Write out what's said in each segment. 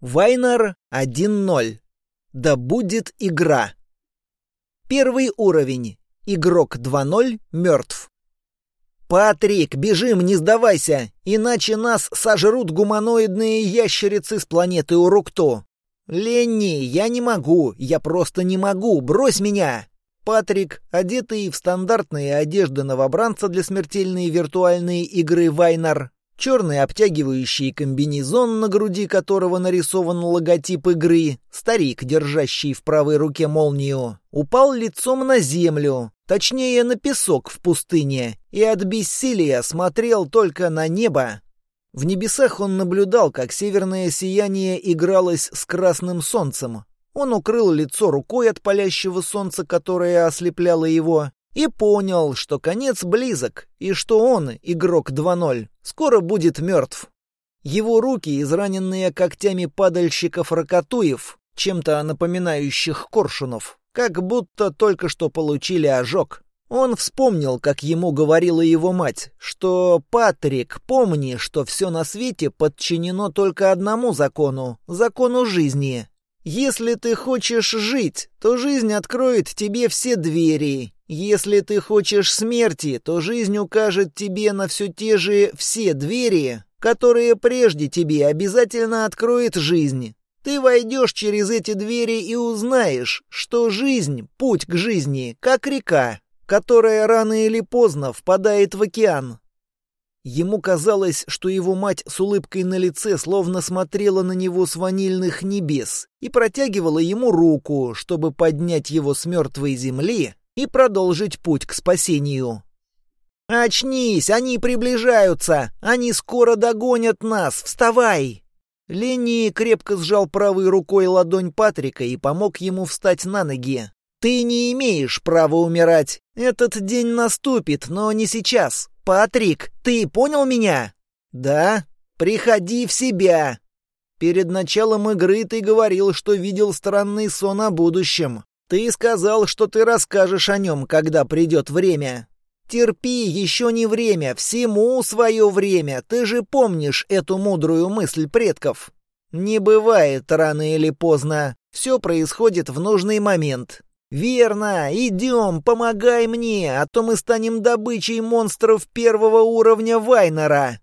Вайнер 1-0. Да будет игра. Первый уровень. Игрок 2-0 мертв. «Патрик, бежим, не сдавайся, иначе нас сожрут гуманоидные ящерицы с планеты Урукто». «Ленни, я не могу, я просто не могу, брось меня!» Патрик, одетый в стандартные одежды новобранца для смертельной виртуальной игры Вайнер, черный обтягивающий комбинезон, на груди которого нарисован логотип игры, старик, держащий в правой руке молнию, упал лицом на землю, точнее на песок в пустыне, и от бессилия смотрел только на небо. В небесах он наблюдал, как северное сияние игралось с красным солнцем. Он укрыл лицо рукой от палящего солнца, которое ослепляло его, и понял, что конец близок, и что он, игрок 2-0, скоро будет мертв. Его руки, израненные когтями падальщиков-ракатуев, чем-то напоминающих коршунов, как будто только что получили ожог. Он вспомнил, как ему говорила его мать, что «Патрик, помни, что все на свете подчинено только одному закону — закону жизни. Если ты хочешь жить, то жизнь откроет тебе все двери. Если ты хочешь смерти, то жизнь укажет тебе на все те же все двери, которые прежде тебе обязательно откроет жизнь. Ты войдешь через эти двери и узнаешь, что жизнь, путь к жизни, как река, которая рано или поздно впадает в океан. Ему казалось, что его мать с улыбкой на лице словно смотрела на него с ванильных небес и протягивала ему руку, чтобы поднять его с мертвой земли и продолжить путь к спасению. «Очнись! Они приближаются! Они скоро догонят нас! Вставай!» Ленни крепко сжал правой рукой ладонь Патрика и помог ему встать на ноги. «Ты не имеешь права умирать. Этот день наступит, но не сейчас. «Патрик, ты понял меня?» «Да. Приходи в себя». «Перед началом игры ты говорил, что видел странный сон о будущем. Ты сказал, что ты расскажешь о нем, когда придет время. Терпи, еще не время, всему свое время. Ты же помнишь эту мудрую мысль предков. Не бывает рано или поздно. Все происходит в нужный момент. «Верно! Идем, помогай мне, а то мы станем добычей монстров первого уровня Вайнера!»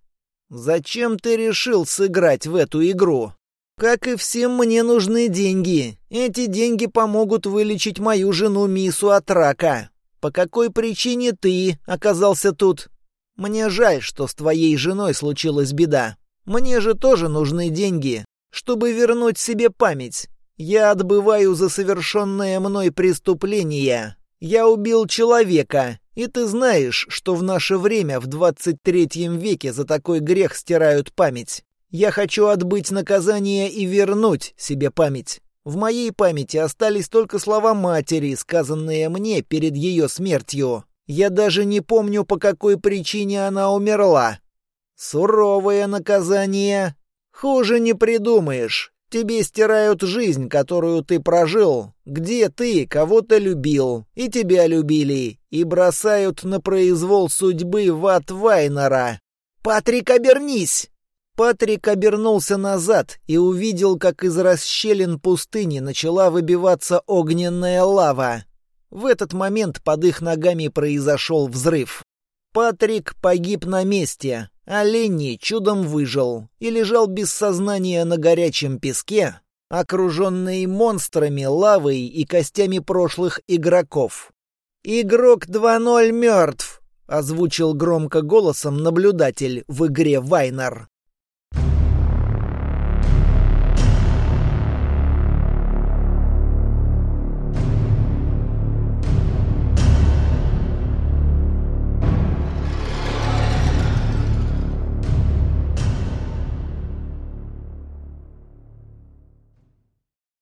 «Зачем ты решил сыграть в эту игру?» «Как и всем, мне нужны деньги. Эти деньги помогут вылечить мою жену Мису от рака. По какой причине ты оказался тут?» «Мне жаль, что с твоей женой случилась беда. Мне же тоже нужны деньги, чтобы вернуть себе память. Я отбываю за совершенное мной преступление. Я убил человека, и ты знаешь, что в наше время, в 23 веке, за такой грех стирают память. Я хочу отбыть наказание и вернуть себе память. В моей памяти остались только слова матери, сказанные мне перед ее смертью. Я даже не помню, по какой причине она умерла. Суровое наказание. Хуже не придумаешь. Тебе стирают жизнь, которую ты прожил, где ты кого-то любил, и тебя любили, и бросают на произвол судьбы в ад Вайнера. «Патрик, обернись!» Патрик обернулся назад и увидел, как из расщелин пустыни начала выбиваться огненная лава. В этот момент под их ногами произошел взрыв. Патрик погиб на месте, а Ленни чудом выжил и лежал без сознания на горячем песке, окруженный монстрами, лавой и костями прошлых игроков. «Игрок 2-0 мертв!» — озвучил громко голосом наблюдатель в игре Вайнер.